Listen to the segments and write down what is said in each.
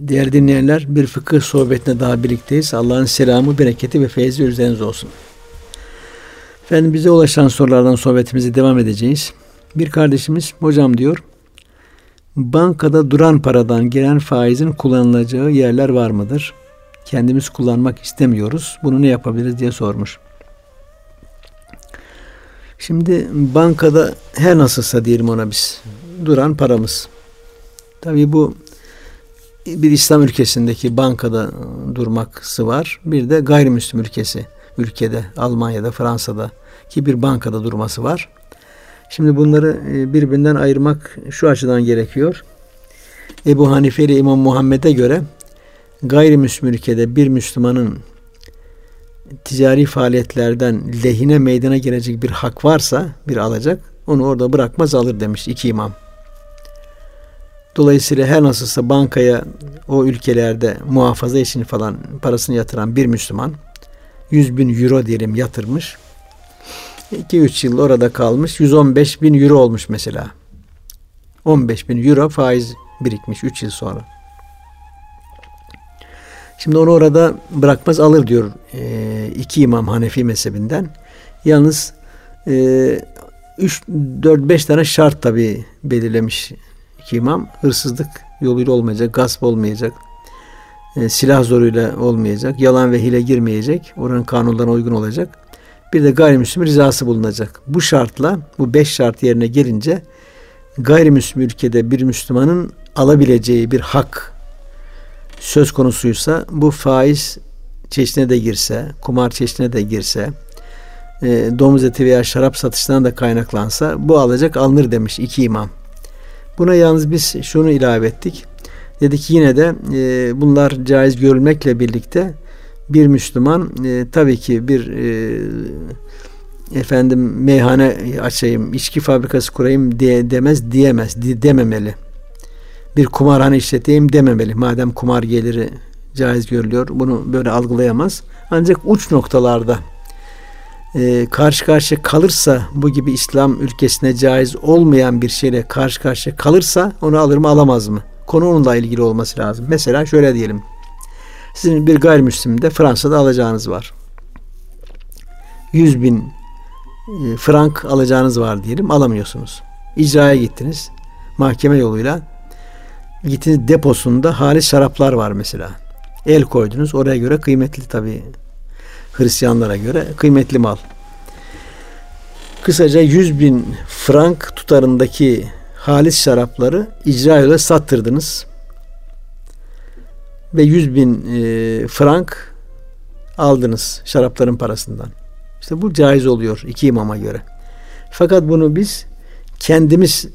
Değerli dinleyenler bir fıkıh sohbetine daha birlikteyiz. Allah'ın selamı, bereketi ve feyzi üzerinize olsun. Efendim bize ulaşan sorulardan sohbetimizi devam edeceğiz. Bir kardeşimiz hocam diyor bankada duran paradan gelen faizin kullanılacağı yerler var mıdır? Kendimiz kullanmak istemiyoruz. Bunu ne yapabiliriz diye sormuş. Şimdi bankada her nasılsa diyelim ona biz duran paramız. Tabii bu bir İslam ülkesindeki bankada durmaksı var. Bir de gayrimüslim ülkesi ülkede Almanya'da Fransa'da ki bir bankada durması var. Şimdi bunları e, birbirinden ayırmak şu açıdan gerekiyor. Ebu Hanife ile İmam Muhammed'e göre gayrimüslim ülkede bir Müslümanın ticari faaliyetlerden lehine meydana gelecek bir hak varsa bir alacak onu orada bırakmaz alır demiş iki imam. Dolayısıyla her nasılsa bankaya o ülkelerde muhafaza için falan parasını yatıran bir Müslüman 100 bin euro diyelim yatırmış. 2-3 yıl orada kalmış. 115 bin euro olmuş mesela. 15 bin euro faiz birikmiş 3 yıl sonra. Şimdi onu orada bırakmaz alır diyor e, iki imam Hanefi mezhebinden. Yalnız e, 4-5 tane şart tabi belirlemiş imam. Hırsızlık yoluyla olmayacak, gasp olmayacak, e, silah zoruyla olmayacak, yalan ve hile girmeyecek, oranın kanunlarına uygun olacak. Bir de gayrimüslim rızası bulunacak. Bu şartla, bu beş şart yerine gelince gayrimüslim ülkede bir Müslümanın alabileceği bir hak söz konusuysa bu faiz çeşidine de girse, kumar çeşidine de girse, e, domuz eti veya şarap satışından da kaynaklansa bu alacak alınır demiş iki imam. Buna yalnız biz şunu ilave ettik. Dedik yine de e, bunlar caiz görülmekle birlikte bir Müslüman e, tabii ki bir e, efendim meyhane açayım, içki fabrikası kurayım diye demez, diyemez, di, dememeli. Bir kumarhane işleteyim dememeli. Madem kumar geliri caiz görülüyor, bunu böyle algılayamaz. Ancak uç noktalarda e, karşı karşıya kalırsa bu gibi İslam ülkesine caiz olmayan bir şeyle karşı karşıya kalırsa onu alır mı alamaz mı? Konu onunla ilgili olması lazım. Mesela şöyle diyelim. Sizin bir gayrimüslimde Fransa'da alacağınız var. 100 bin e, frank alacağınız var diyelim alamıyorsunuz. İcraya gittiniz. Mahkeme yoluyla gittiniz deposunda halis şaraplar var mesela. El koydunuz. Oraya göre kıymetli tabii Hristiyanlara göre kıymetli mal. Kısaca 100 bin frank tutarındaki halis şarapları icra ile sattırdınız. Ve 100 bin e, frank aldınız şarapların parasından. İşte bu caiz oluyor iki imama göre. Fakat bunu biz kendimiz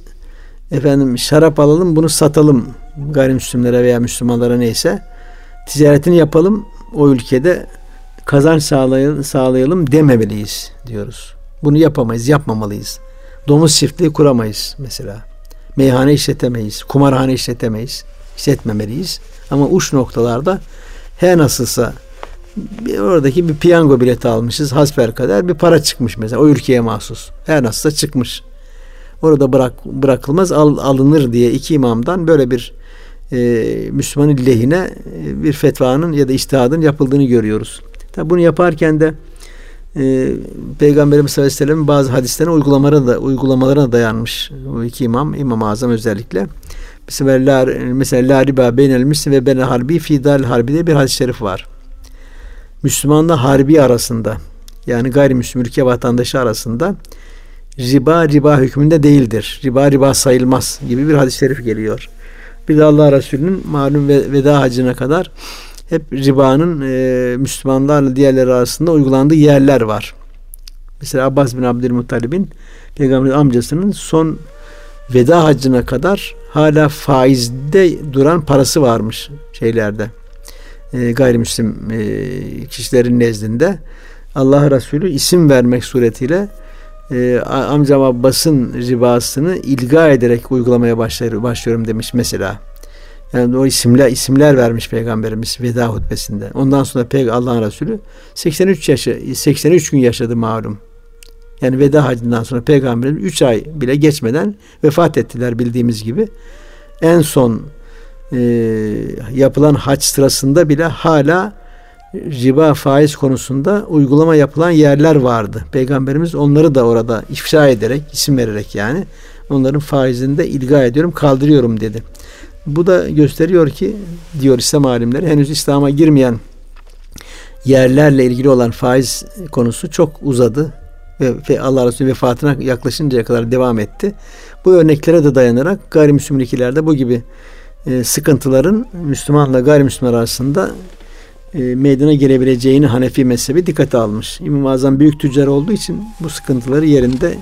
efendim şarap alalım bunu satalım gayrimüslimlere veya Müslümanlara neyse ticaretini yapalım o ülkede kazanç sağlayalım, sağlayalım dememeliyiz diyoruz. Bunu yapamayız, yapmamalıyız. Domuz çiftliği kuramayız mesela. Meyhane işletemeyiz, kumarhane işletemeyiz, işletmemeliyiz. Ama uç noktalarda her nasılsa bir, oradaki bir piyango bileti almışız. Hasper kadar bir para çıkmış mesela. O ülkeye mahsus. Her nasılsa çıkmış. Orada bırak, bırakılmaz al, alınır diye iki imamdan böyle bir e, Müslümanın lehine e, bir fetvanın ya da iştihadın yapıldığını görüyoruz. Tabi bunu yaparken de e, Peygamberimiz sallallahu aleyhi ve sellem'in bazı hadislerine uygulamalara da uygulamalarına dayanmış. O iki imam, İmam-ı Azam özellikle. Mesela la, mesela la riba beynel müslim ve benel harbi fidal harbi diye bir hadis-i şerif var. Müslümanla harbi arasında yani gayrimüslim ülke vatandaşı arasında riba riba hükmünde değildir. Riba riba sayılmaz gibi bir hadis-i şerif geliyor. Bir de Allah Resulü'nün malum veda hacına kadar hep ribanın e, Müslümanlarla diğerleri arasında uygulandığı yerler var. Mesela Abbas bin Abdülmuttalib'in peygamberin amcasının son veda hacına kadar hala faizde duran parası varmış şeylerde. E, gayrimüslim e, kişilerin nezdinde. Allah Resulü isim vermek suretiyle e, amcam Abbas'ın ribasını ilga ederek uygulamaya başlıyorum demiş mesela. Yani o isimler isimler vermiş peygamberimiz veda hutbesinde. Ondan sonra peygamber Allah'ın Resulü 83 yaşı 83 gün yaşadı malum. Yani veda hacından sonra peygamberimiz 3 ay bile geçmeden vefat ettiler bildiğimiz gibi. En son e, yapılan haç sırasında bile hala riba faiz konusunda uygulama yapılan yerler vardı. Peygamberimiz onları da orada ifşa ederek, isim vererek yani onların faizini de ilga ediyorum, kaldırıyorum dedi. Bu da gösteriyor ki diyor İslam alimleri henüz İslam'a girmeyen yerlerle ilgili olan faiz konusu çok uzadı ve, Allah Resulü vefatına yaklaşıncaya kadar devam etti. Bu örneklere de dayanarak gayrimüslim ülkelerde bu gibi e, sıkıntıların Müslümanla gayrimüslimler arasında e, meydana gelebileceğini Hanefi mezhebi dikkate almış. İmam Azam büyük tüccar olduğu için bu sıkıntıları yerinde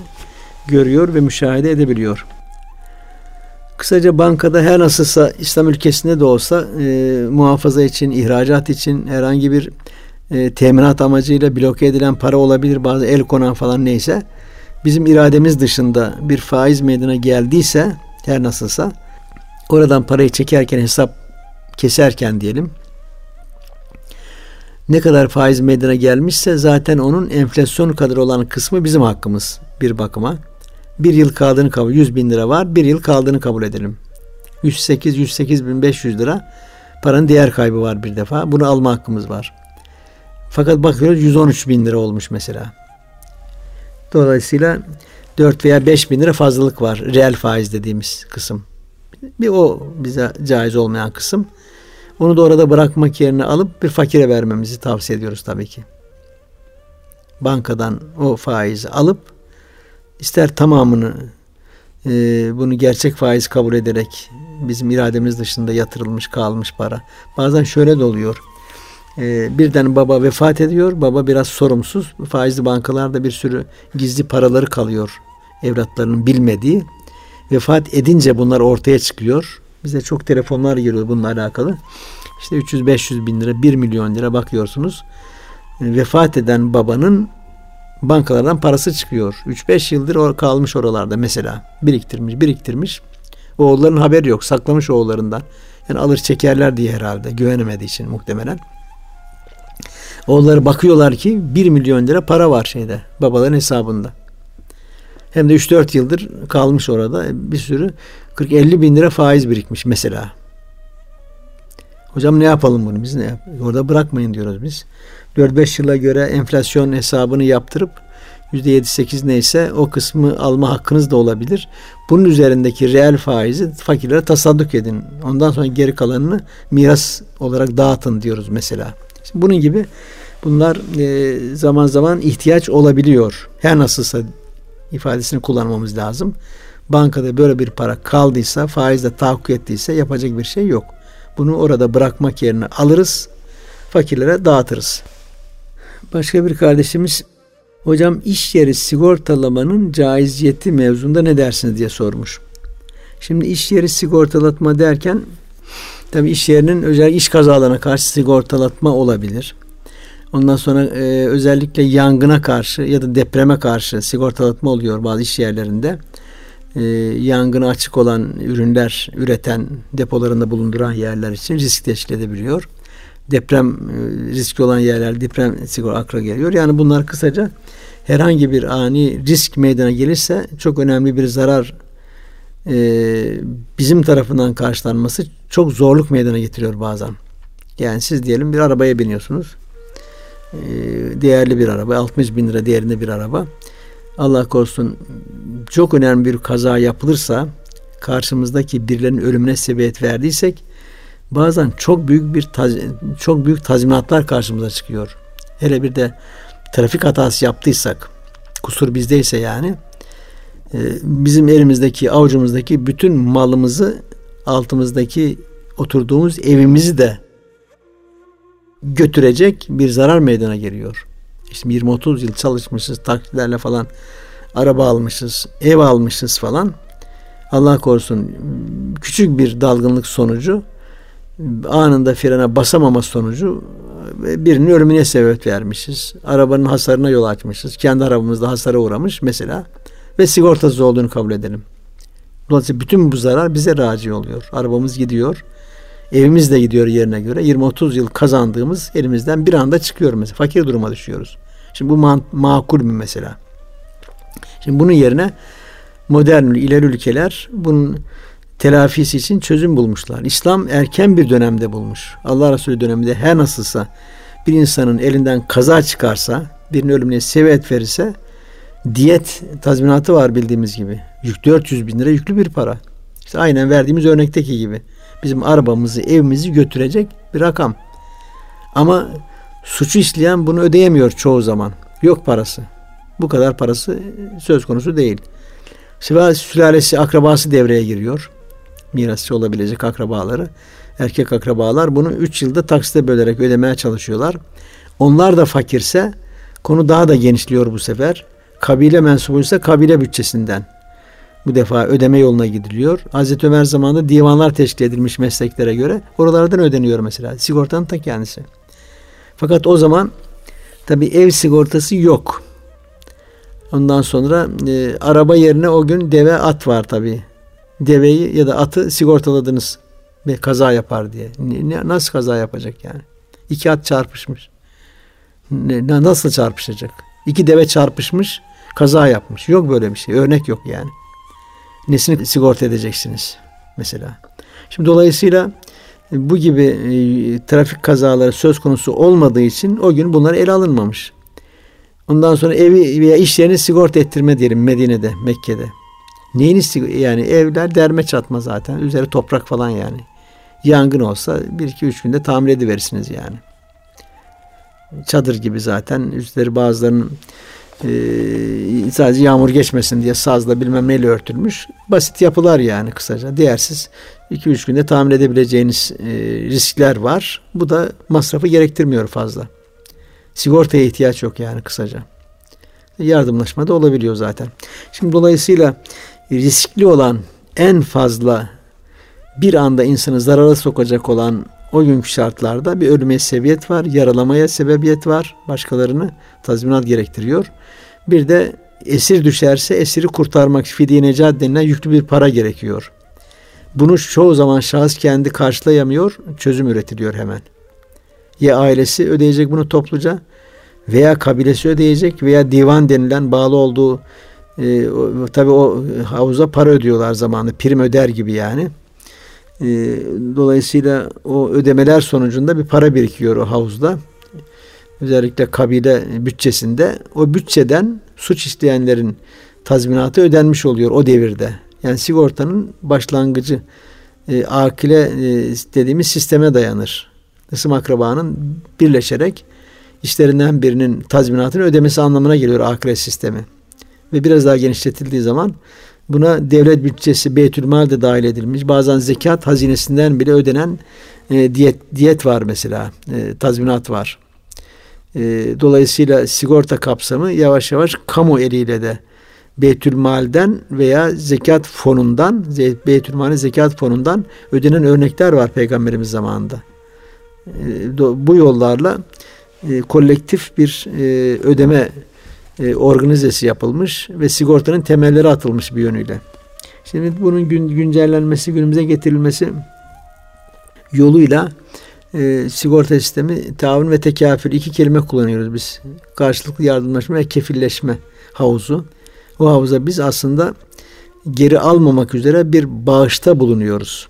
görüyor ve müşahede edebiliyor. Kısaca bankada her nasılsa İslam ülkesinde de olsa e, muhafaza için, ihracat için herhangi bir e, teminat amacıyla bloke edilen para olabilir. Bazı el konan falan neyse. Bizim irademiz dışında bir faiz meydana geldiyse her nasılsa oradan parayı çekerken hesap keserken diyelim ne kadar faiz meydana gelmişse zaten onun enflasyon kadar olan kısmı bizim hakkımız bir bakıma. Bir yıl kaldığını kabul 100 bin lira var. Bir yıl kaldığını kabul edelim. 108 108 bin 500 lira paranın değer kaybı var bir defa. Bunu alma hakkımız var. Fakat bakıyoruz 113 bin lira olmuş mesela. Dolayısıyla 4 veya 5 bin lira fazlalık var. Reel faiz dediğimiz kısım. Bir o bize caiz olmayan kısım. Onu da orada bırakmak yerine alıp bir fakire vermemizi tavsiye ediyoruz tabii ki. Bankadan o faizi alıp ister tamamını e, bunu gerçek faiz kabul ederek bizim irademiz dışında yatırılmış kalmış para. Bazen şöyle de oluyor. E, birden baba vefat ediyor. Baba biraz sorumsuz. Faizli bankalarda bir sürü gizli paraları kalıyor. Evlatlarının bilmediği. Vefat edince bunlar ortaya çıkıyor. Bize çok telefonlar geliyor bununla alakalı. İşte 300-500 bin lira, 1 milyon lira bakıyorsunuz. E, vefat eden babanın bankalardan parası çıkıyor. 3-5 yıldır or kalmış oralarda mesela. Biriktirmiş, biriktirmiş. Oğulların haberi yok. Saklamış oğullarından. Yani alır çekerler diye herhalde. Güvenemediği için muhtemelen. Oğulları bakıyorlar ki 1 milyon lira para var şeyde. Babaların hesabında. Hem de 3-4 yıldır kalmış orada. Bir sürü 40-50 bin lira faiz birikmiş mesela. Hocam ne yapalım bunu biz ne yap? Orada bırakmayın diyoruz biz. 4-5 yıla göre enflasyon hesabını yaptırıp %7-8 neyse o kısmı alma hakkınız da olabilir. Bunun üzerindeki reel faizi fakirlere tasadduk edin. Ondan sonra geri kalanını miras olarak dağıtın diyoruz mesela. Şimdi bunun gibi bunlar e, zaman zaman ihtiyaç olabiliyor. Her nasılsa ifadesini kullanmamız lazım. Bankada böyle bir para kaldıysa, faizle tahakkuk ettiyse yapacak bir şey yok. Bunu orada bırakmak yerine alırız, fakirlere dağıtırız. Başka bir kardeşimiz hocam iş yeri sigortalamanın caiziyeti mevzunda ne dersiniz diye sormuş. Şimdi iş yeri sigortalatma derken tabi iş yerinin özel iş kazalarına karşı sigortalatma olabilir. Ondan sonra e, özellikle yangına karşı ya da depreme karşı sigortalatma oluyor bazı iş yerlerinde. E, yangına açık olan ürünler üreten depolarında bulunduran yerler için risk teşkil edebiliyor. Deprem e, riski olan yerler deprem sigorta akla geliyor. Yani bunlar kısaca herhangi bir ani risk meydana gelirse çok önemli bir zarar e, bizim tarafından karşılanması çok zorluk meydana getiriyor bazen. Yani siz diyelim bir arabaya biniyorsunuz ee, değerli bir araba 60 bin lira değerinde bir araba Allah korusun çok önemli bir kaza yapılırsa karşımızdaki birilerinin ölümüne sebebiyet verdiysek bazen çok büyük bir çok büyük tazminatlar karşımıza çıkıyor. Hele bir de trafik hatası yaptıysak kusur bizdeyse yani e, bizim elimizdeki avucumuzdaki bütün malımızı altımızdaki oturduğumuz evimizi de götürecek bir zarar meydana geliyor. İşte 20-30 yıl çalışmışız, taksilerle falan araba almışız, ev almışız falan. Allah korusun küçük bir dalgınlık sonucu anında frene basamama sonucu birinin ölümüne sebep vermişiz. Arabanın hasarına yol açmışız. Kendi arabamızda hasara uğramış mesela ve sigortasız olduğunu kabul edelim. Dolayısıyla bütün bu zarar bize raci oluyor. Arabamız gidiyor. Evimiz de gidiyor yerine göre. 20-30 yıl kazandığımız elimizden bir anda çıkıyor mesela. Fakir duruma düşüyoruz. Şimdi bu ma- makul mü mesela? Şimdi bunun yerine modern ileri ülkeler bunun telafisi için çözüm bulmuşlar. İslam erken bir dönemde bulmuş. Allah Resulü döneminde her nasılsa bir insanın elinden kaza çıkarsa, birinin ölümüne sebebiyet verirse diyet tazminatı var bildiğimiz gibi. Yük 400 bin lira yüklü bir para. İşte aynen verdiğimiz örnekteki gibi. Bizim arabamızı, evimizi götürecek bir rakam. Ama suçu işleyen bunu ödeyemiyor çoğu zaman. Yok parası. Bu kadar parası söz konusu değil. Sülalesi, akrabası devreye giriyor. Mirasçı olabilecek akrabaları. Erkek akrabalar bunu 3 yılda taksite bölerek ödemeye çalışıyorlar. Onlar da fakirse konu daha da genişliyor bu sefer. Kabile mensubuysa kabile bütçesinden bu defa ödeme yoluna gidiliyor. Hazreti Ömer zamanında divanlar teşkil edilmiş mesleklere göre oralardan ödeniyor mesela. Sigortanın ta kendisi. Fakat o zaman tabi ev sigortası yok. Ondan sonra e, araba yerine o gün deve at var tabi. Deveyi ya da atı sigortaladınız ve kaza yapar diye. Ne, nasıl kaza yapacak yani? İki at çarpışmış. Ne, nasıl çarpışacak? İki deve çarpışmış, kaza yapmış. Yok böyle bir şey. Örnek yok yani. Nesini sigorta edeceksiniz mesela. Şimdi dolayısıyla bu gibi e, trafik kazaları söz konusu olmadığı için o gün bunlar ele alınmamış. Ondan sonra evi veya iş yerini sigorta ettirme diyelim Medine'de, Mekke'de. Neyiniz yani evler derme çatma zaten. Üzeri toprak falan yani. Yangın olsa bir iki üç günde tamir ediverirsiniz yani. Çadır gibi zaten. Üstleri bazılarının e, sadece yağmur geçmesin diye sazla bilmem neyle örtülmüş. Basit yapılar yani kısaca. Değersiz 2-3 günde tamir edebileceğiniz e, riskler var. Bu da masrafı gerektirmiyor fazla. Sigortaya ihtiyaç yok yani kısaca. Yardımlaşma da olabiliyor zaten. Şimdi dolayısıyla riskli olan en fazla bir anda insanı zarara sokacak olan o günkü şartlarda bir ölüme sebebiyet var, yaralamaya sebebiyet var, başkalarını tazminat gerektiriyor. Bir de esir düşerse esiri kurtarmak fidye necat denilen yüklü bir para gerekiyor. Bunu çoğu zaman şahıs kendi karşılayamıyor, çözüm üretiliyor hemen. Ya ailesi ödeyecek bunu topluca veya kabilesi ödeyecek veya divan denilen bağlı olduğu e, tabi o havuza para ödüyorlar zamanında prim öder gibi yani. E, dolayısıyla o ödemeler sonucunda bir para birikiyor o havuzda. Özellikle kabile bütçesinde o bütçeden suç isteyenlerin tazminatı ödenmiş oluyor o devirde. Yani sigortanın başlangıcı e, akile e, dediğimiz sisteme dayanır. Isım akrabanın birleşerek işlerinden birinin tazminatını ödemesi anlamına geliyor akile sistemi. Ve biraz daha genişletildiği zaman buna devlet bütçesi Beytülmal de dahil edilmiş. Bazen zekat hazinesinden bile ödenen e, diyet diyet var mesela. E, tazminat var. E, dolayısıyla sigorta kapsamı yavaş yavaş kamu eliyle de Beytülmal'den veya zekat fonundan, Beytülmal'in zekat fonundan ödenen örnekler var Peygamberimiz zamanında. E, bu yollarla e, kolektif bir e, ödeme e, organizesi yapılmış ve sigortanın temelleri atılmış bir yönüyle. Şimdi bunun gün, güncellenmesi, günümüze getirilmesi yoluyla e, sigorta sistemi taavun ve tekafül iki kelime kullanıyoruz biz. Karşılıklı yardımlaşma ve kefilleşme havuzu. O havuza biz aslında geri almamak üzere bir bağışta bulunuyoruz.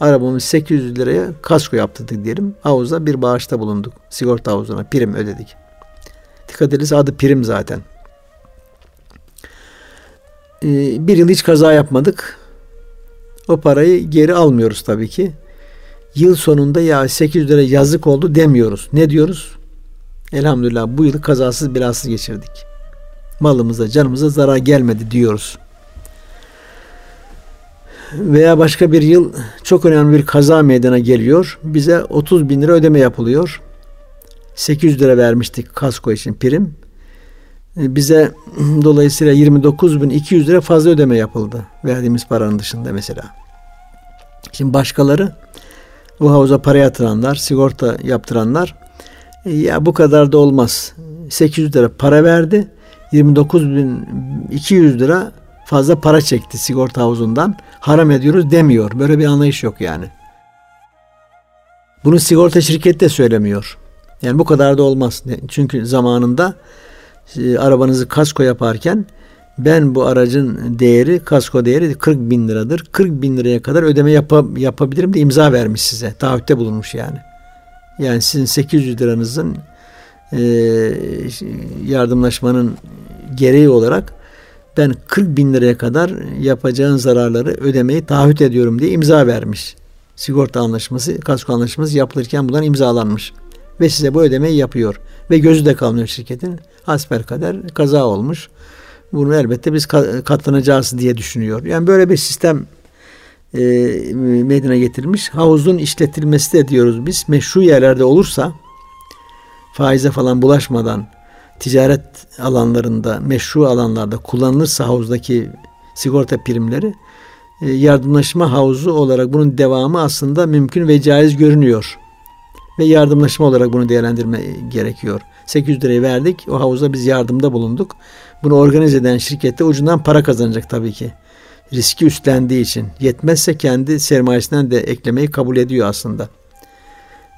Arabamız 800 liraya kasko yaptırdık diyelim. Havuza bir bağışta bulunduk. Sigorta havuzuna prim ödedik. Ediniz adı prim zaten. Ee, bir yıl hiç kaza yapmadık. O parayı geri almıyoruz tabii ki. Yıl sonunda ya 800 lira yazık oldu demiyoruz. Ne diyoruz? Elhamdülillah bu yılı kazasız belasız geçirdik. Malımıza, canımıza zarar gelmedi diyoruz. Veya başka bir yıl çok önemli bir kaza meydana geliyor. Bize 30 bin lira ödeme yapılıyor. 800 lira vermiştik kasko için prim. E, bize dolayısıyla 29.200 lira fazla ödeme yapıldı. Verdiğimiz paranın dışında mesela. Şimdi başkaları bu havuza para yatıranlar, sigorta yaptıranlar e, ya bu kadar da olmaz. 800 lira para verdi. 29.200 lira fazla para çekti sigorta havuzundan. Haram ediyoruz demiyor. Böyle bir anlayış yok yani. Bunu sigorta şirketi de söylemiyor. Yani bu kadar da olmaz. Çünkü zamanında e, arabanızı kasko yaparken ben bu aracın değeri, kasko değeri 40 bin liradır. 40 bin liraya kadar ödeme yap yapabilirim de imza vermiş size. Taahhütte bulunmuş yani. Yani sizin 800 liranızın e, yardımlaşmanın gereği olarak ben 40 bin liraya kadar yapacağın zararları ödemeyi taahhüt ediyorum diye imza vermiş. Sigorta anlaşması, kasko anlaşması yapılırken bunlar imzalanmış. Ve size bu ödemeyi yapıyor. Ve gözü de kalmıyor şirketin. Hasper kader kaza olmuş. Bunu elbette biz katlanacağız diye düşünüyor. Yani böyle bir sistem e, meydana getirilmiş. Havuzun işletilmesi de diyoruz biz. Meşru yerlerde olursa faize falan bulaşmadan ticaret alanlarında, meşru alanlarda kullanılırsa havuzdaki sigorta primleri e, yardımlaşma havuzu olarak bunun devamı aslında mümkün ve caiz görünüyor. Ve yardımlaşma olarak bunu değerlendirme gerekiyor. 800 lirayı verdik. O havuzda biz yardımda bulunduk. Bunu organize eden şirkette ucundan para kazanacak tabii ki. Riski üstlendiği için. Yetmezse kendi sermayesinden de eklemeyi kabul ediyor aslında.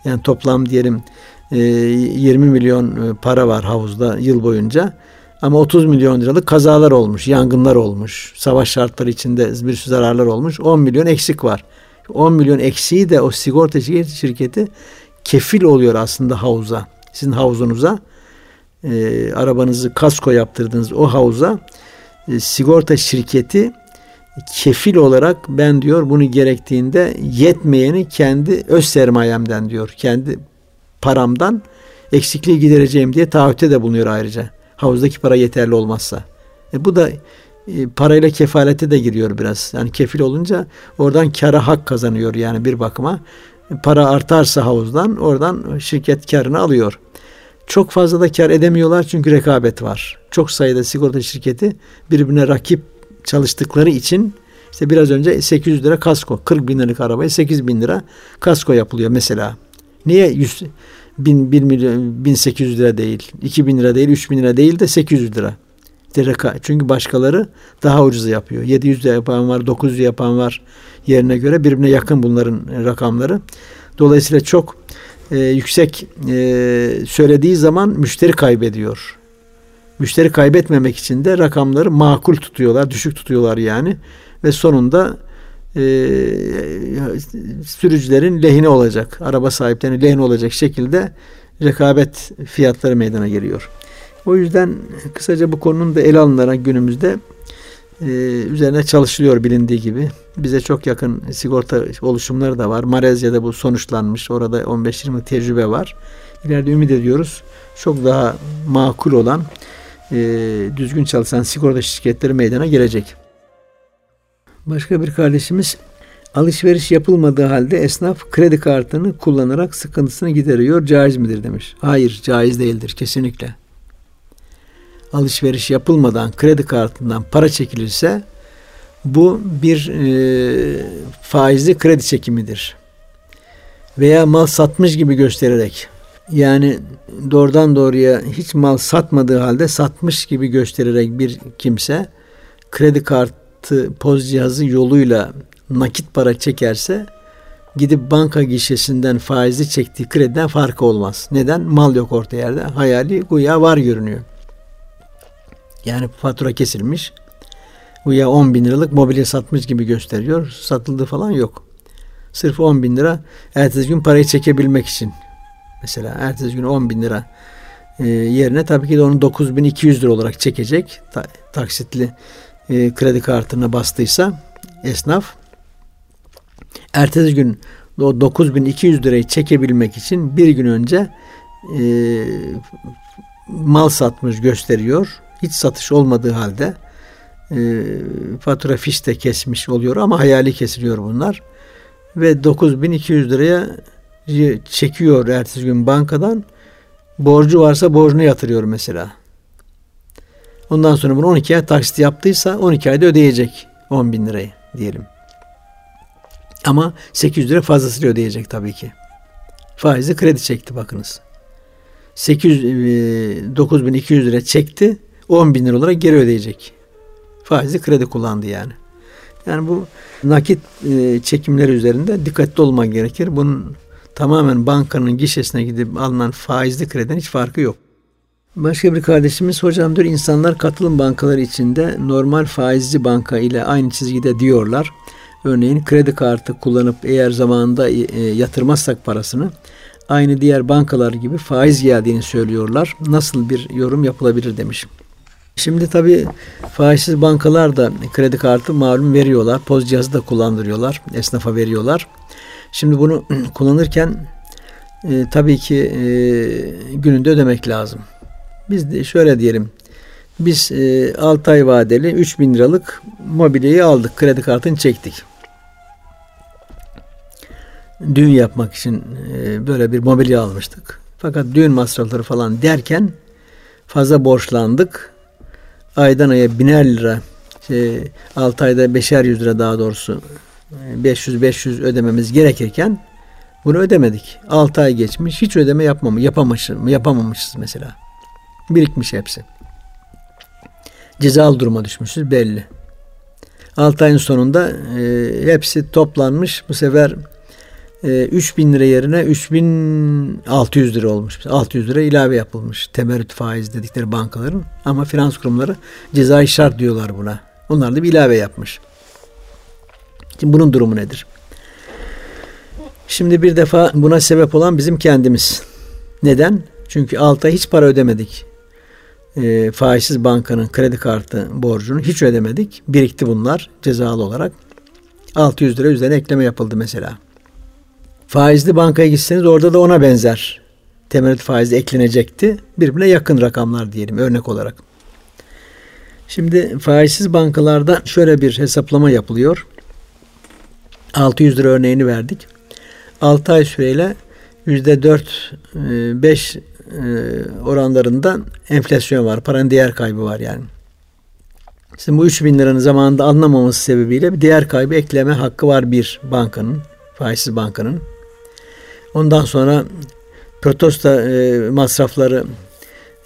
Yani toplam diyelim 20 e, milyon e, para var havuzda yıl boyunca. Ama 30 milyon liralık kazalar olmuş, yangınlar olmuş, savaş şartları içinde bir sürü zararlar olmuş. 10 milyon eksik var. 10 milyon eksiği de o sigorta şirketi kefil oluyor aslında havuza. Sizin havuzunuza e, arabanızı kasko yaptırdığınız o havuza e, sigorta şirketi kefil olarak ben diyor bunu gerektiğinde yetmeyeni kendi öz sermayemden diyor. Kendi paramdan eksikliği gidereceğim diye taahhütte de bulunuyor ayrıca. Havuzdaki para yeterli olmazsa. E bu da e, parayla kefalete de giriyor biraz. Yani kefil olunca oradan kara hak kazanıyor yani bir bakıma. Para artarsa havuzdan oradan şirket karını alıyor. Çok fazla da kar edemiyorlar çünkü rekabet var. Çok sayıda sigorta şirketi birbirine rakip çalıştıkları için işte biraz önce 800 lira kasko, 40 bin liralık arabaya 8 bin lira kasko yapılıyor mesela. Niye 100, 1000, 1 milyon, 1800 lira değil, 2000 lira değil, 3000 lira değil de 800 lira. Çünkü başkaları daha ucuza yapıyor. 700 lira yapan var, 900 yapan var yerine göre birbirine yakın bunların rakamları. Dolayısıyla çok e, yüksek e, söylediği zaman müşteri kaybediyor. Müşteri kaybetmemek için de rakamları makul tutuyorlar, düşük tutuyorlar yani. Ve sonunda e, sürücülerin lehine olacak, araba sahiplerinin lehine olacak şekilde rekabet fiyatları meydana geliyor. O yüzden kısaca bu konunun da ele alınarak günümüzde e, üzerine çalışılıyor bilindiği gibi. Bize çok yakın sigorta oluşumları da var. Malezya'da bu sonuçlanmış. Orada 15-20 tecrübe var. İleride ümit ediyoruz. Çok daha makul olan e, düzgün çalışan sigorta şirketleri meydana gelecek. Başka bir kardeşimiz alışveriş yapılmadığı halde esnaf kredi kartını kullanarak sıkıntısını gideriyor. Caiz midir demiş. Hayır caiz değildir kesinlikle alışveriş yapılmadan kredi kartından para çekilirse bu bir e, faizli kredi çekimidir. Veya mal satmış gibi göstererek yani doğrudan doğruya hiç mal satmadığı halde satmış gibi göstererek bir kimse kredi kartı poz cihazı yoluyla nakit para çekerse gidip banka gişesinden faizli çektiği krediden farkı olmaz. Neden? Mal yok orta yerde. Hayali güya var görünüyor. Yani fatura kesilmiş. Bu ya 10 bin liralık mobilya satmış gibi gösteriyor. Satıldığı falan yok. Sırf 10 bin lira ertesi gün parayı çekebilmek için. Mesela ertesi gün 10 bin lira e, yerine tabii ki de onu 9200 lira olarak çekecek. Ta, taksitli e, kredi kartına bastıysa esnaf ertesi gün o 9200 lirayı çekebilmek için bir gün önce e, mal satmış gösteriyor hiç satış olmadığı halde e, fatura fiş de kesmiş oluyor ama hayali kesiliyor bunlar. Ve 9200 liraya çekiyor ertesi gün bankadan. Borcu varsa borcunu yatırıyor mesela. Ondan sonra bunu 12 ay taksit yaptıysa 12 ayda ödeyecek 10 bin lirayı diyelim. Ama 800 lira fazlasıyla ödeyecek tabii ki. Faizli kredi çekti bakınız. 800 9200 lira çekti. 10 bin lira olarak geri ödeyecek. Faizli kredi kullandı yani. Yani bu nakit e, çekimleri üzerinde dikkatli olmak gerekir. Bunun tamamen bankanın gişesine gidip alınan faizli kredinin hiç farkı yok. Başka bir kardeşimiz hocam diyor insanlar katılım bankaları içinde normal faizli banka ile aynı çizgide diyorlar. Örneğin kredi kartı kullanıp eğer zamanında e, yatırmazsak parasını aynı diğer bankalar gibi faiz geldiğini söylüyorlar. Nasıl bir yorum yapılabilir demiş. Şimdi tabi faizsiz bankalar da kredi kartı malum veriyorlar. Poz cihazı da kullandırıyorlar. Esnafa veriyorlar. Şimdi bunu kullanırken e, tabii ki e, gününde ödemek lazım. Biz de şöyle diyelim. Biz e, 6 ay vadeli 3 bin liralık mobilyayı aldık. Kredi kartını çektik. Düğün yapmak için e, böyle bir mobilya almıştık. Fakat düğün masrafları falan derken fazla borçlandık. Aydan aya biner lira şey, 6 ayda beşer yüz lira daha doğrusu 500-500 ödememiz gerekirken bunu ödemedik. 6 ay geçmiş hiç ödeme yapmamış, yapamamışız, yapamamışız mesela. Birikmiş hepsi. Cezalı duruma düşmüşüz belli. 6 ayın sonunda e, hepsi toplanmış. Bu sefer e, 3000 lira yerine 3600 lira olmuş. 600 lira ilave yapılmış. Temerrüt faiz dedikleri bankaların. Ama finans kurumları cezai şart diyorlar buna. Onlar da bir ilave yapmış. Şimdi bunun durumu nedir? Şimdi bir defa buna sebep olan bizim kendimiz. Neden? Çünkü 6 ay hiç para ödemedik. E, faizsiz bankanın kredi kartı borcunu hiç ödemedik. Birikti bunlar cezalı olarak. 600 lira üzerine ekleme yapıldı mesela. Faizli bankaya gitseniz orada da ona benzer. Temerrüt faizi eklenecekti. Birbirine yakın rakamlar diyelim örnek olarak. Şimdi faizsiz bankalarda şöyle bir hesaplama yapılıyor. 600 lira örneğini verdik. 6 ay süreyle %4 5 e, oranlarında enflasyon var. Paranın değer kaybı var yani. Şimdi bu 3 bin liranın zamanında anlamaması sebebiyle bir değer kaybı ekleme hakkı var bir bankanın, faizsiz bankanın. Ondan sonra protesto e, masrafları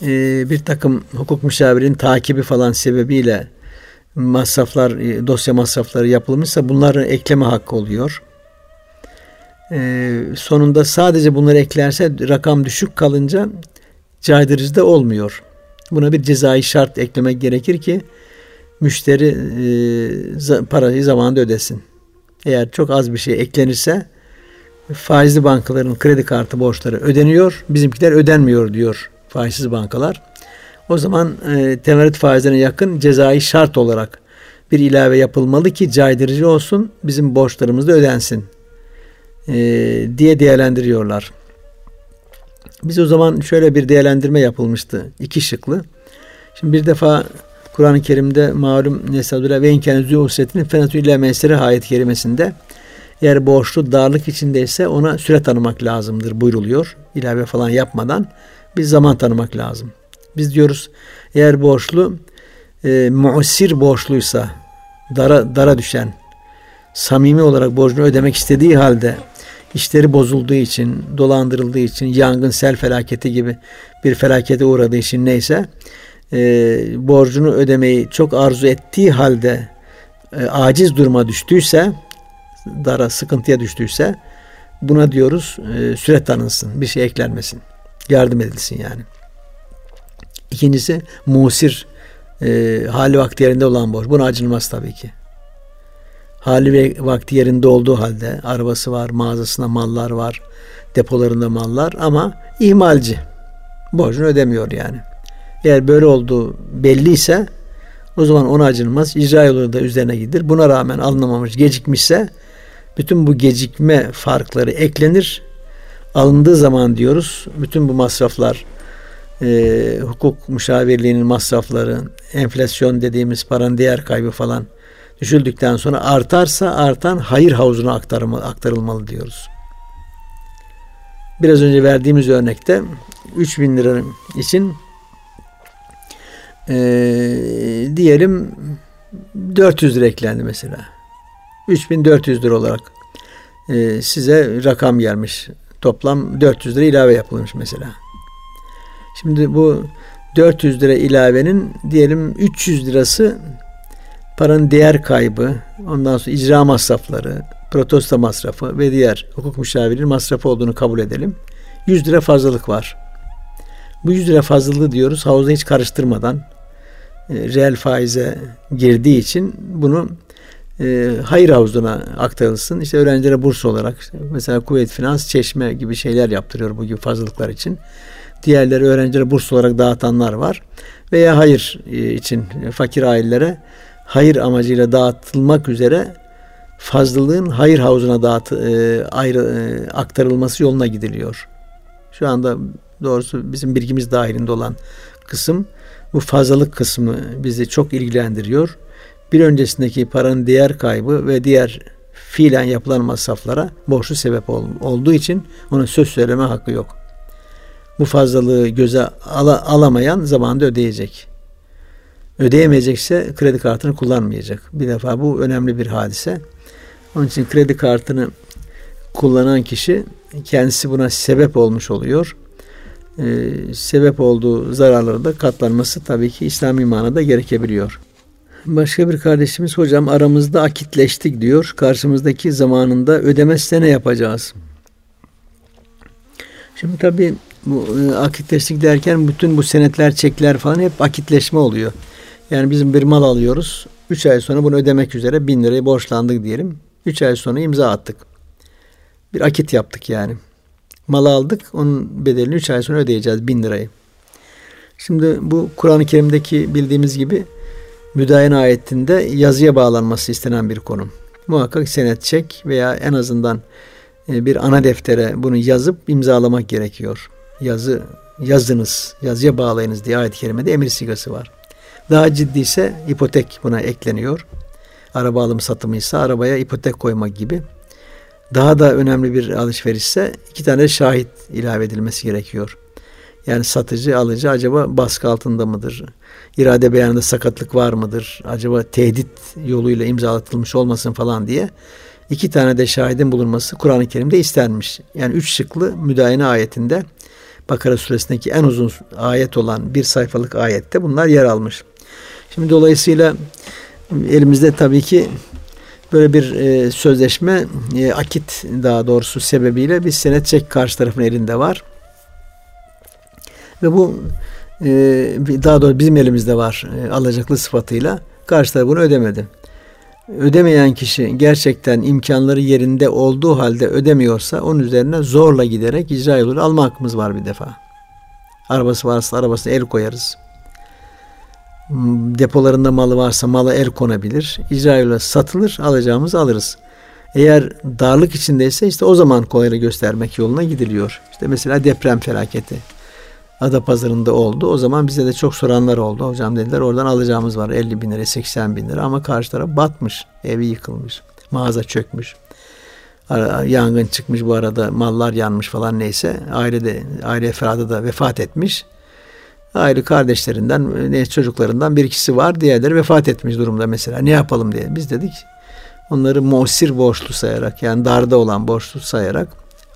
e, bir takım hukuk müşavirinin takibi falan sebebiyle masraflar, e, dosya masrafları yapılmışsa bunların ekleme hakkı oluyor. E, sonunda sadece bunları eklerse rakam düşük kalınca caydırıcı olmuyor. Buna bir cezai şart eklemek gerekir ki müşteri e, parayı zamanında ödesin. Eğer çok az bir şey eklenirse faizli bankaların kredi kartı borçları ödeniyor, bizimkiler ödenmiyor diyor faizsiz bankalar. O zaman e, temerrüt faizlerine yakın cezai şart olarak bir ilave yapılmalı ki caydırıcı olsun, bizim borçlarımız da ödensin e, diye değerlendiriyorlar. Biz o zaman şöyle bir değerlendirme yapılmıştı. iki şıklı. Şimdi bir defa Kur'an-ı Kerim'de malum nesadüle ve inkâne usretinin fenatü ile mesire ayet kerimesinde eğer borçlu darlık içindeyse ona süre tanımak lazımdır buyruluyor. İlave falan yapmadan bir zaman tanımak lazım. Biz diyoruz eğer borçlu e, muasir borçluysa dara, dara düşen samimi olarak borcunu ödemek istediği halde işleri bozulduğu için, dolandırıldığı için, yangın, sel felaketi gibi bir felakete uğradığı için neyse e, borcunu ödemeyi çok arzu ettiği halde e, aciz duruma düştüyse dara, sıkıntıya düştüyse buna diyoruz e, süre tanınsın, bir şey eklenmesin. Yardım edilsin yani. İkincisi musir e, hali vakti yerinde olan borç. Buna acınmaz tabii ki. Hali ve vakti yerinde olduğu halde arabası var, mağazasında mallar var, depolarında mallar ama ihmalci. Borcunu ödemiyor yani. Eğer böyle olduğu belliyse o zaman ona acınmaz. İcra yolu da üzerine gider. Buna rağmen alınamamış, gecikmişse bütün bu gecikme farkları eklenir. Alındığı zaman diyoruz bütün bu masraflar e, hukuk müşavirliğinin masrafları, enflasyon dediğimiz paranın değer kaybı falan düşüldükten sonra artarsa artan hayır havuzuna aktarılmalı, diyoruz. Biraz önce verdiğimiz örnekte 3000 lira için e, diyelim 400 lira eklendi mesela. 3400 lira olarak e, size rakam gelmiş. Toplam 400 lira ilave yapılmış mesela. Şimdi bu 400 lira ilavenin diyelim 300 lirası paranın değer kaybı, ondan sonra icra masrafları, protesto masrafı ve diğer hukuk müşavirinin masrafı olduğunu kabul edelim. 100 lira fazlalık var. Bu 100 lira fazlalığı diyoruz havuza hiç karıştırmadan e, reel faize girdiği için bunu e, hayır havuzuna aktarılsın. İşte öğrencilere burs olarak mesela Kuvvet Finans, Çeşme gibi şeyler yaptırıyor bu gibi fazlalıklar için. Diğerleri öğrencilere burs olarak dağıtanlar var. Veya hayır e, için fakir ailelere hayır amacıyla dağıtılmak üzere fazlalığın hayır havuzuna dağıt, e, ayrı, e, aktarılması yoluna gidiliyor. Şu anda doğrusu bizim bilgimiz dahilinde olan kısım bu fazlalık kısmı bizi çok ilgilendiriyor. Bir öncesindeki paranın değer kaybı ve diğer fiilen yapılan masraflara borçlu sebep ol, olduğu için onun söz söyleme hakkı yok. Bu fazlalığı göze ala, alamayan zamanında ödeyecek. Ödeyemeyecekse kredi kartını kullanmayacak. Bir defa bu önemli bir hadise. Onun için kredi kartını kullanan kişi kendisi buna sebep olmuş oluyor. Ee, sebep olduğu zararları da katlanması tabii ki İslami manada gerekebiliyor. Başka bir kardeşimiz hocam aramızda akitleştik diyor. Karşımızdaki zamanında ödemezse ne yapacağız? Şimdi tabii bu e, akitleştik derken bütün bu senetler, çekler falan hep akitleşme oluyor. Yani bizim bir mal alıyoruz. 3 ay sonra bunu ödemek üzere 1000 lirayı borçlandık diyelim. 3 ay sonra imza attık. Bir akit yaptık yani. Malı aldık. Onun bedelini 3 ay sonra ödeyeceğiz 1000 lirayı. Şimdi bu Kur'an-ı Kerim'deki bildiğimiz gibi müdayen ayetinde yazıya bağlanması istenen bir konu. Muhakkak senet çek veya en azından e, bir ana deftere bunu yazıp imzalamak gerekiyor. Yazı yazınız, yazıya bağlayınız diye ayet-i kerimede emir sigası var. Daha ciddi ise ipotek buna ekleniyor. Araba alım satımıysa arabaya ipotek koymak gibi. Daha da önemli bir alışverişse iki tane şahit ilave edilmesi gerekiyor. Yani satıcı, alıcı acaba baskı altında mıdır? İrade beyanında sakatlık var mıdır? Acaba tehdit yoluyla imzalatılmış olmasın falan diye iki tane de şahidin bulunması Kur'an-ı Kerim'de istenmiş. Yani üç şıklı müdahine ayetinde Bakara suresindeki en uzun ayet olan bir sayfalık ayette bunlar yer almış. Şimdi dolayısıyla elimizde tabii ki böyle bir e, sözleşme e, akit daha doğrusu sebebiyle bir senet çek karşı tarafın elinde var. Ve bu e, daha doğrusu bizim elimizde var e, alacaklı sıfatıyla. Karşı bunu ödemedi. Ödemeyen kişi gerçekten imkanları yerinde olduğu halde ödemiyorsa onun üzerine zorla giderek icra yoluyla alma hakkımız var bir defa. Arabası varsa arabasına el koyarız. Depolarında malı varsa mala el konabilir. İcra yoluyla satılır, alacağımızı alırız. Eğer darlık içindeyse işte o zaman kolaylık göstermek yoluna gidiliyor. İşte mesela deprem felaketi. Ada pazarında oldu. O zaman bize de çok soranlar oldu. Hocam dediler oradan alacağımız var 50 bin lira 80 bin lira ama karşı taraf batmış. Evi yıkılmış. Mağaza çökmüş. Yangın çıkmış bu arada mallar yanmış falan neyse. Ailede, aile efradı da vefat etmiş. Aile kardeşlerinden, ne çocuklarından bir ikisi var. Diğerleri vefat etmiş durumda mesela. Ne yapalım diye. Biz dedik onları musir borçlu sayarak yani darda olan borçlu sayarak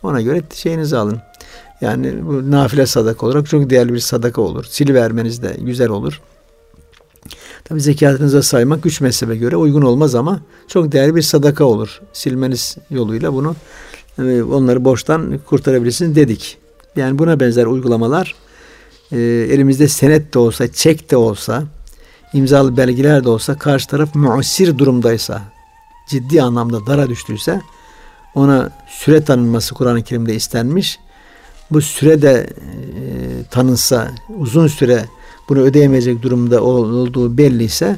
ona göre şeyinizi alın. Yani bu nafile sadaka olarak çok değerli bir sadaka olur. Sil vermeniz de güzel olur. Tabi zekatınıza saymak güç mezhebe göre uygun olmaz ama çok değerli bir sadaka olur. Silmeniz yoluyla bunu e, onları borçtan kurtarabilirsiniz dedik. Yani buna benzer uygulamalar e, elimizde senet de olsa, çek de olsa, imzalı belgeler de olsa, karşı taraf muasir durumdaysa, ciddi anlamda dara düştüyse ona süre tanınması Kur'an-ı Kerim'de istenmiş bu sürede e, tanınsa uzun süre bunu ödeyemeyecek durumda olduğu belliyse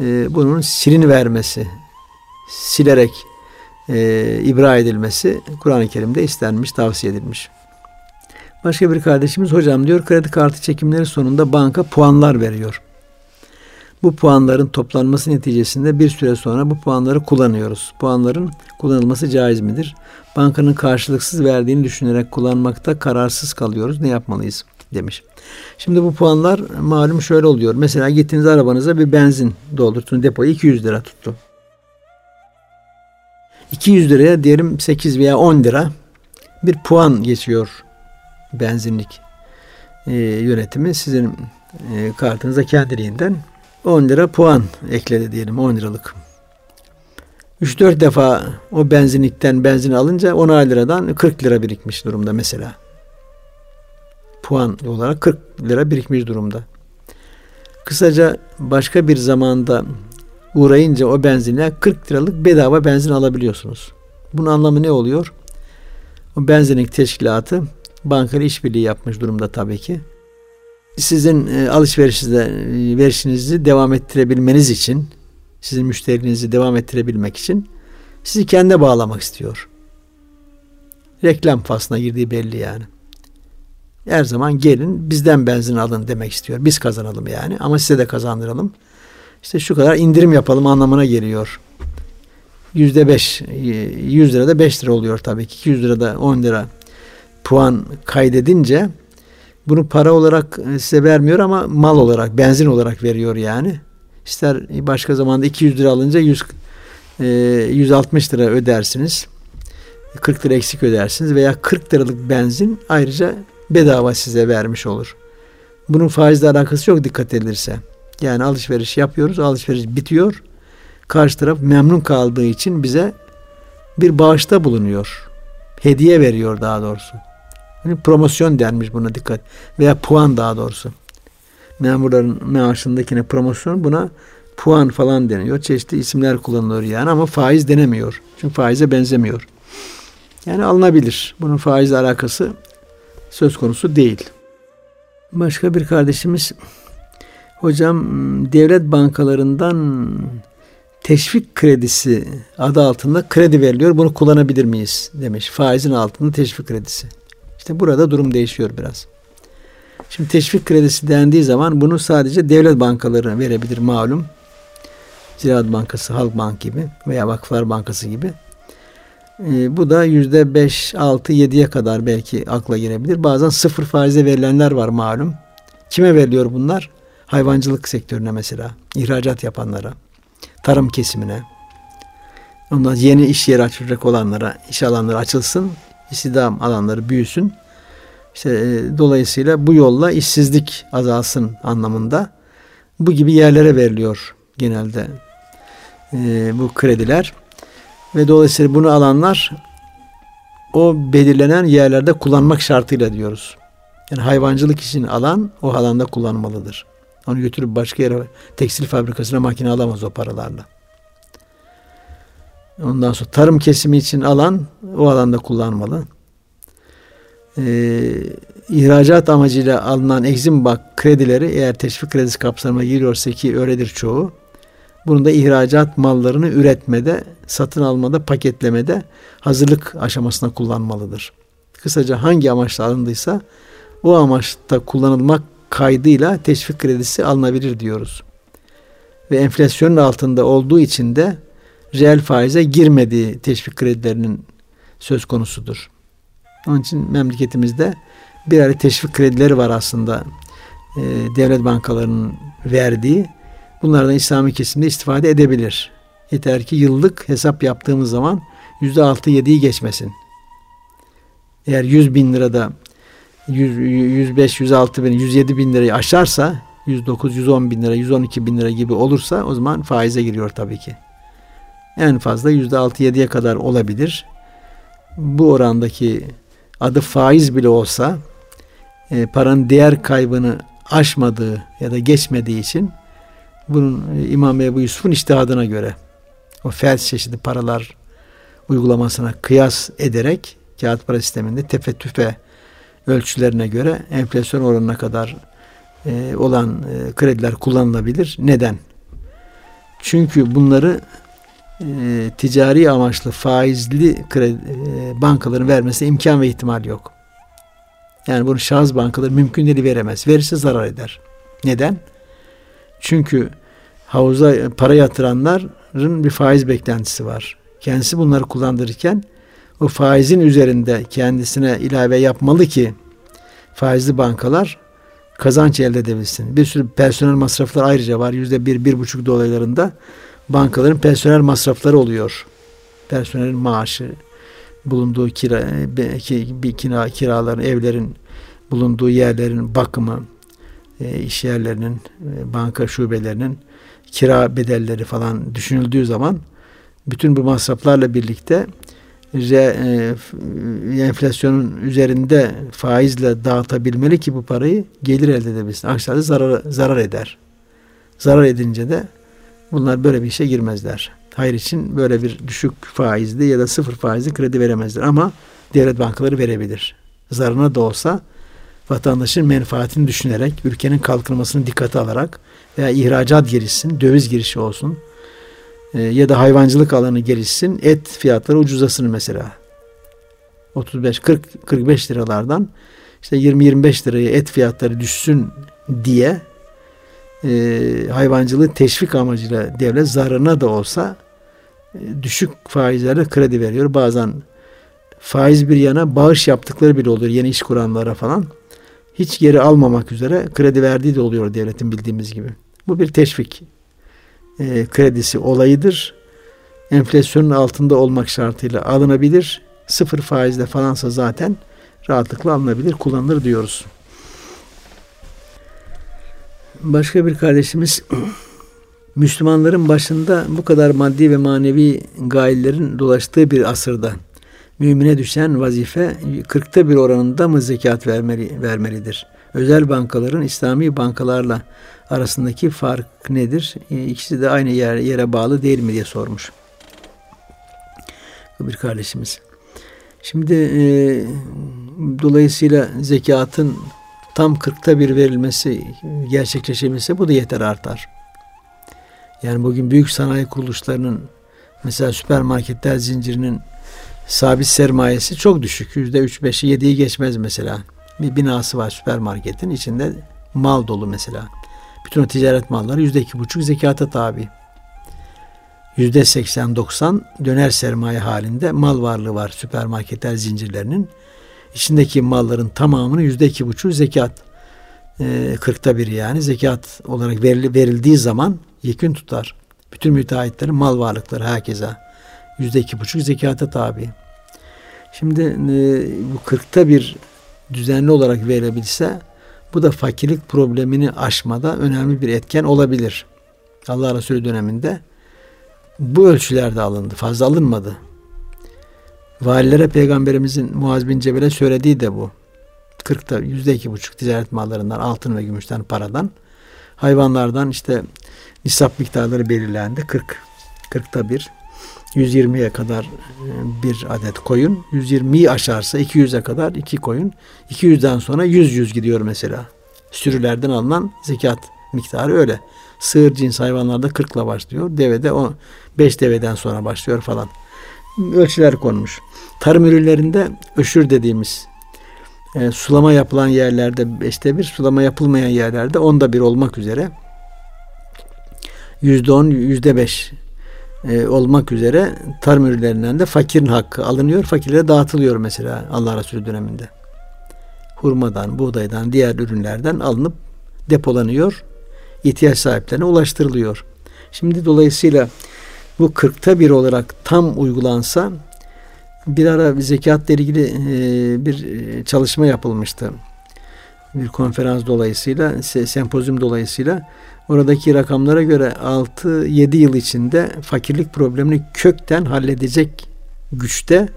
e, bunun silin vermesi silerek e, ibra edilmesi Kur'an-ı Kerim'de istenmiş, tavsiye edilmiş. Başka bir kardeşimiz hocam diyor kredi kartı çekimleri sonunda banka puanlar veriyor. Bu puanların toplanması neticesinde bir süre sonra bu puanları kullanıyoruz. Puanların kullanılması caiz midir? Bankanın karşılıksız verdiğini düşünerek kullanmakta kararsız kalıyoruz. Ne yapmalıyız? demiş. Şimdi bu puanlar malum şöyle oluyor. Mesela gittiniz arabanıza bir benzin doldurtun depoyu 200 lira tuttu. 200 liraya diyelim 8 veya 10 lira bir puan geçiyor benzinlik e, yönetimi sizin e, kartınıza kendiliğinden 10 lira puan ekledi diyelim 10 liralık. 3-4 defa o benzinlikten benzin alınca 10 liradan 40 lira birikmiş durumda mesela. puan olarak 40 lira birikmiş durumda. Kısaca başka bir zamanda uğrayınca o benzinle 40 liralık bedava benzin alabiliyorsunuz. Bunun anlamı ne oluyor? O benzinlik teşkilatı bankayla işbirliği yapmış durumda tabii ki. Sizin e, alışverişinizde e, verişinizi devam ettirebilmeniz için, sizin müşterinizi devam ettirebilmek için sizi kendine bağlamak istiyor. Reklam faslına girdiği belli yani. Her zaman gelin bizden benzin alın demek istiyor. Biz kazanalım yani ama size de kazandıralım. İşte şu kadar indirim yapalım anlamına geliyor. Yüzde beş, yüz lirada beş lira oluyor tabii ki. 200 lirada on lira puan kaydedince bunu para olarak size vermiyor ama mal olarak, benzin olarak veriyor yani. İster başka zamanda 200 lira alınca 100, 160 lira ödersiniz. 40 lira eksik ödersiniz veya 40 liralık benzin ayrıca bedava size vermiş olur. Bunun faizle alakası çok dikkat edilirse. Yani alışveriş yapıyoruz, alışveriş bitiyor. Karşı taraf memnun kaldığı için bize bir bağışta bulunuyor. Hediye veriyor daha doğrusu. Yani promosyon denmiş buna dikkat. Veya puan daha doğrusu. Memurların maaşındakine promosyon buna puan falan deniyor. Çeşitli isimler kullanılıyor yani ama faiz denemiyor. Çünkü faize benzemiyor. Yani alınabilir. Bunun faizle alakası söz konusu değil. Başka bir kardeşimiz hocam devlet bankalarından teşvik kredisi adı altında kredi veriliyor. Bunu kullanabilir miyiz demiş. Faizin altında teşvik kredisi. İşte burada durum değişiyor biraz. Şimdi teşvik kredisi dendiği zaman bunu sadece devlet bankaları verebilir malum. Ziraat Bankası, Halk Bank gibi veya Vakıflar Bankası gibi. E, bu da yüzde beş, altı, yediye kadar belki akla gelebilir. Bazen sıfır faize verilenler var malum. Kime veriliyor bunlar? Hayvancılık sektörüne mesela. ihracat yapanlara. Tarım kesimine. Ondan yeni iş yeri açılacak olanlara, iş alanları açılsın. İstihdam alanları büyüsün. İşte e, dolayısıyla bu yolla işsizlik azalsın anlamında bu gibi yerlere veriliyor genelde e, bu krediler. Ve dolayısıyla bunu alanlar o belirlenen yerlerde kullanmak şartıyla diyoruz. Yani hayvancılık için alan o alanda kullanmalıdır. Onu götürüp başka yere tekstil fabrikasına makine alamaz o paralarla. Ondan sonra tarım kesimi için alan o alanda kullanmalı. Ee, ihracat amacıyla alınan Exim Bank kredileri eğer teşvik kredisi kapsamına giriyorsa ki öyledir çoğu bunu da ihracat mallarını üretmede, satın almada, paketlemede hazırlık aşamasında kullanmalıdır. Kısaca hangi amaçla alındıysa o amaçta kullanılmak kaydıyla teşvik kredisi alınabilir diyoruz. Ve enflasyonun altında olduğu için de reel faize girmediği teşvik kredilerinin söz konusudur. Onun için memleketimizde bir ayrı teşvik kredileri var aslında e, devlet bankalarının verdiği Bunlardan İslami kesimde istifade edebilir. Yeter ki yıllık hesap yaptığımız zaman yüzde altı yediyi geçmesin. Eğer 100 bin lirada 100, 105, 106 bin, 107 bin lirayı aşarsa 109, 110 bin lira, 112 bin lira gibi olursa o zaman faize giriyor tabii ki. En fazla yüzde altı yediye kadar olabilir. Bu orandaki adı faiz bile olsa e, paranın değer kaybını aşmadığı ya da geçmediği için bunun e, İmam Ebu Yusuf'un iştihadına göre o felç çeşidi paralar uygulamasına kıyas ederek kağıt para sisteminde tefe tüfe ölçülerine göre enflasyon oranına kadar e, olan e, krediler kullanılabilir. Neden? Çünkü bunları e, ticari amaçlı faizli kredi, e, bankaların vermesi imkan ve ihtimal yok. Yani bunu şahıs bankaları mümkün değil veremez. Verirse zarar eder. Neden? Çünkü havuza para yatıranların bir faiz beklentisi var. Kendisi bunları kullandırırken o faizin üzerinde kendisine ilave yapmalı ki faizli bankalar kazanç elde edebilsin. Bir sürü personel masrafları ayrıca var. Yüzde bir, bir buçuk dolaylarında bankaların personel masrafları oluyor. Personelin maaşı, bulunduğu kira, bir kira, kiraların, evlerin bulunduğu yerlerin bakımı, e, iş yerlerinin, e, banka şubelerinin kira bedelleri falan düşünüldüğü zaman bütün bu masraflarla birlikte e, enflasyonun üzerinde faizle dağıtabilmeli ki bu parayı gelir elde edebilsin. Aksi zarar, zarar eder. Zarar edince de bunlar böyle bir işe girmezler. Hayır için böyle bir düşük faizli ya da sıfır faizli kredi veremezler. Ama devlet bankaları verebilir. Zarına da olsa vatandaşın menfaatini düşünerek, ülkenin kalkınmasını dikkate alarak veya ihracat gelişsin, döviz girişi olsun e, ya da hayvancılık alanı gelişsin, et fiyatları ucuzlasın mesela. 35 40 45 liralardan işte 20-25 liraya et fiyatları düşsün diye e, hayvancılığı teşvik amacıyla devlet zararına da olsa e, düşük faizlerle kredi veriyor. Bazen faiz bir yana bağış yaptıkları bile oluyor yeni iş kuranlara falan. Hiç geri almamak üzere kredi verdiği de oluyor devletin bildiğimiz gibi. Bu bir teşvik e, kredisi olayıdır. Enflasyonun altında olmak şartıyla alınabilir. Sıfır faizle falansa zaten rahatlıkla alınabilir, kullanılır diyoruz. Başka bir kardeşimiz Müslümanların başında bu kadar maddi ve manevi gayelerin dolaştığı bir asırda mümine düşen vazife kırkta bir oranında mı zekat vermeli, vermelidir? Özel bankaların İslami bankalarla arasındaki fark nedir? E, ikisi de aynı yer, yere bağlı değil mi diye sormuş. Bir kardeşimiz. Şimdi e, dolayısıyla zekatın tam kırkta bir verilmesi, gerçekleşebilse bu da yeter artar. Yani bugün büyük sanayi kuruluşlarının mesela süpermarketler zincirinin sabit sermayesi çok düşük. Yüzde üç, beşi, yediyi geçmez mesela. Bir binası var süpermarketin içinde mal dolu mesela. Bütün o ticaret malları yüzde iki buçuk zekata tabi. Yüzde seksen doksan döner sermaye halinde mal varlığı var süpermarketler zincirlerinin. İçindeki malların tamamını yüzde iki buçuk zekat. E, kırkta bir yani zekat olarak verildiği zaman yekün tutar. Bütün müteahhitlerin mal varlıkları herkese yüzde iki buçuk zekata tabi. Şimdi e, bu kırkta bir düzenli olarak verebilse bu da fakirlik problemini aşmada önemli bir etken olabilir. Allah Resulü döneminde bu ölçülerde alındı. Fazla alınmadı. Valilere peygamberimizin Muaz bin Cebel'e söylediği de bu. 40'ta yüzde iki buçuk ticaret mallarından altın ve gümüşten paradan hayvanlardan işte nisap miktarları belirlendi. 40 40'ta bir 120'ye kadar e, bir adet koyun. 120'yi aşarsa 200'e kadar iki koyun. 200'den sonra 100 100 gidiyor mesela. Sürülerden alınan zekat miktarı öyle. Sığır cins hayvanlarda 40 ile başlıyor. Devede o 5 deveden sonra başlıyor falan. Ölçüler konmuş. Tarım ürünlerinde öşür dediğimiz e, sulama yapılan yerlerde beşte bir, sulama yapılmayan yerlerde onda bir olmak üzere yüzde on, yüzde beş e, olmak üzere tarım ürünlerinden de fakirin hakkı alınıyor. Fakirlere dağıtılıyor mesela Allah Resulü döneminde. Hurmadan, buğdaydan, diğer ürünlerden alınıp depolanıyor. ihtiyaç sahiplerine ulaştırılıyor. Şimdi dolayısıyla bu kırkta bir olarak tam uygulansa bir ara zekatla ilgili e, bir e, çalışma yapılmıştı. Bir konferans dolayısıyla, sempozyum dolayısıyla oradaki rakamlara göre 6-7 yıl içinde fakirlik problemini kökten halledecek güçte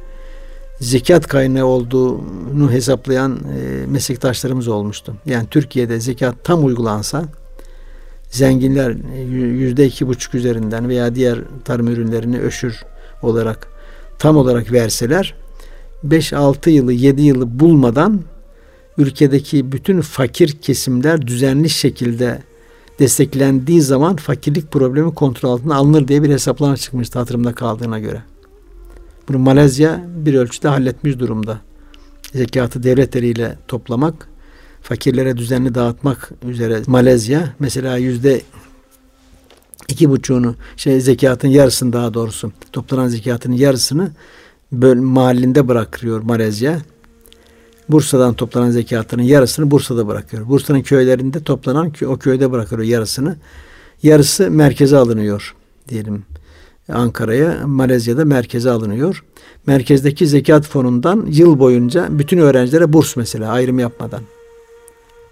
zekat kaynağı olduğunu hesaplayan e, meslektaşlarımız olmuştu. Yani Türkiye'de zekat tam uygulansa zenginler yüzde iki buçuk üzerinden veya diğer tarım ürünlerini öşür olarak tam olarak verseler 5-6 yılı 7 yılı bulmadan ülkedeki bütün fakir kesimler düzenli şekilde desteklendiği zaman fakirlik problemi kontrol altına alınır diye bir hesaplama çıkmıştı hatırımda kaldığına göre. Bunu Malezya bir ölçüde halletmiş durumda. Zekatı devletleriyle toplamak, fakirlere düzenli dağıtmak üzere Malezya mesela yüzde iki buçuğunu şey zekatın yarısını daha doğrusu toplanan zekatın yarısını böl mahallinde bırakıyor Malezya. Bursa'dan toplanan zekatının yarısını Bursa'da bırakıyor. Bursa'nın köylerinde toplanan o köyde bırakıyor yarısını. Yarısı merkeze alınıyor diyelim. Ankara'ya, Malezya'da merkeze alınıyor. Merkezdeki zekat fonundan yıl boyunca bütün öğrencilere burs mesela ayrım yapmadan.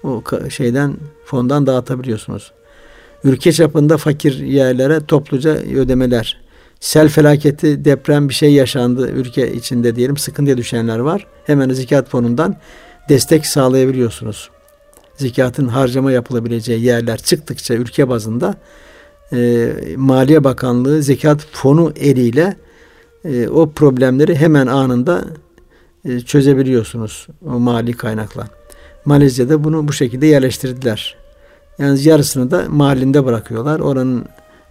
O şeyden fondan dağıtabiliyorsunuz. Ülke çapında fakir yerlere topluca ödemeler. sel felaketi, deprem bir şey yaşandı ülke içinde diyelim sıkıntıya düşenler var. Hemen zekat fonundan destek sağlayabiliyorsunuz. Zekatın harcama yapılabileceği yerler çıktıkça ülke bazında e, Maliye Bakanlığı zekat fonu eliyle e, o problemleri hemen anında e, çözebiliyorsunuz o mali kaynakla. Malezya'da bunu bu şekilde yerleştirdiler. Yani yarısını da mahallinde bırakıyorlar. Oranın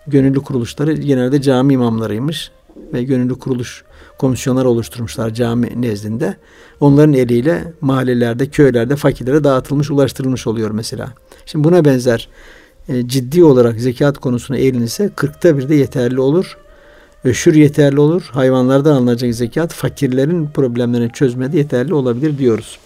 gönüllü kuruluşları genelde cami imamlarıymış ve gönüllü kuruluş komisyonlar oluşturmuşlar cami nezdinde. Onların eliyle mahallelerde, köylerde fakirlere dağıtılmış, ulaştırılmış oluyor mesela. Şimdi buna benzer e, ciddi olarak zekat konusuna eğilinirse kırkta bir de yeterli olur. Öşür yeterli olur. Hayvanlardan alınacak zekat fakirlerin problemlerini çözmede yeterli olabilir diyoruz.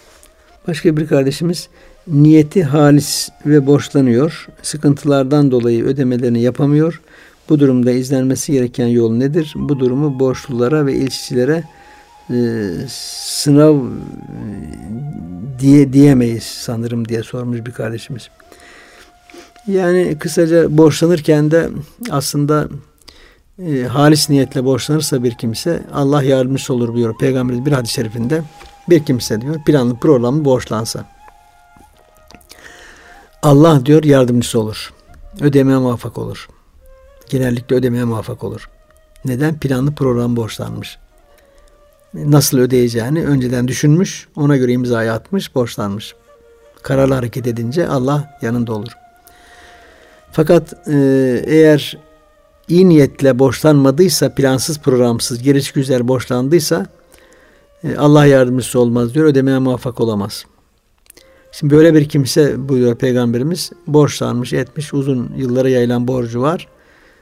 Başka bir kardeşimiz niyeti halis ve borçlanıyor. Sıkıntılardan dolayı ödemelerini yapamıyor. Bu durumda izlenmesi gereken yol nedir? Bu durumu borçlulara ve ilişkilere e, sınav e, diye diyemeyiz sanırım diye sormuş bir kardeşimiz. Yani kısaca borçlanırken de aslında e, halis niyetle borçlanırsa bir kimse Allah yardımcısı olur diyor Peygamberimiz bir hadis-i şerifinde. Bir kimse diyor planlı programlı borçlansa. Allah diyor yardımcısı olur. Ödemeye muvaffak olur. Genellikle ödemeye muvaffak olur. Neden? Planlı program borçlanmış. Nasıl ödeyeceğini önceden düşünmüş, ona göre imzayı atmış, borçlanmış. Kararlı hareket edince Allah yanında olur. Fakat e, eğer iyi niyetle borçlanmadıysa, plansız programsız, güzel borçlandıysa e, Allah yardımcısı olmaz diyor, ödemeye muvaffak olamaz. Şimdi böyle bir kimse buyuruyor Peygamberimiz borçlanmış etmiş uzun yıllara yayılan borcu var.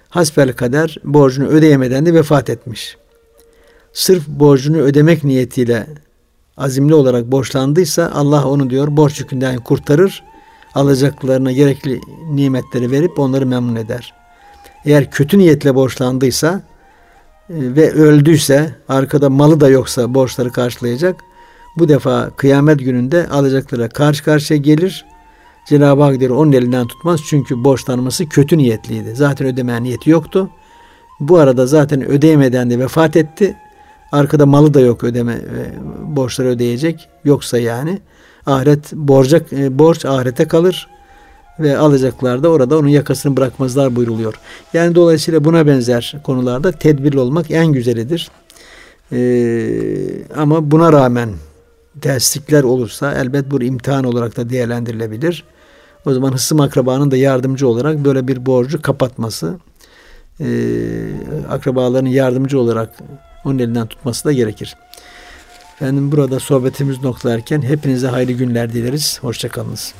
Hasbel kader borcunu ödeyemeden de vefat etmiş. Sırf borcunu ödemek niyetiyle azimli olarak borçlandıysa Allah onu diyor borç yükünden kurtarır. Alacaklarına gerekli nimetleri verip onları memnun eder. Eğer kötü niyetle borçlandıysa e, ve öldüyse arkada malı da yoksa borçları karşılayacak bu defa kıyamet gününde alacaklara karşı karşıya gelir. Cenab-ı Hak diyor onun elinden tutmaz çünkü borçlanması kötü niyetliydi. Zaten ödeme niyeti yoktu. Bu arada zaten ödeyemeden de vefat etti. Arkada malı da yok ödeme e, borçları ödeyecek. Yoksa yani ahiret borcak e, borç ahirete kalır ve alacaklar da orada onun yakasını bırakmazlar buyruluyor. Yani dolayısıyla buna benzer konularda tedbirli olmak en güzelidir. Ee, ama buna rağmen derslikler olursa elbet bu imtihan olarak da değerlendirilebilir. O zaman hısım akrabanın da yardımcı olarak böyle bir borcu kapatması, e, akrabaların yardımcı olarak onun elinden tutması da gerekir. Efendim burada sohbetimiz noktalarken hepinize hayırlı günler dileriz. Hoşçakalınız.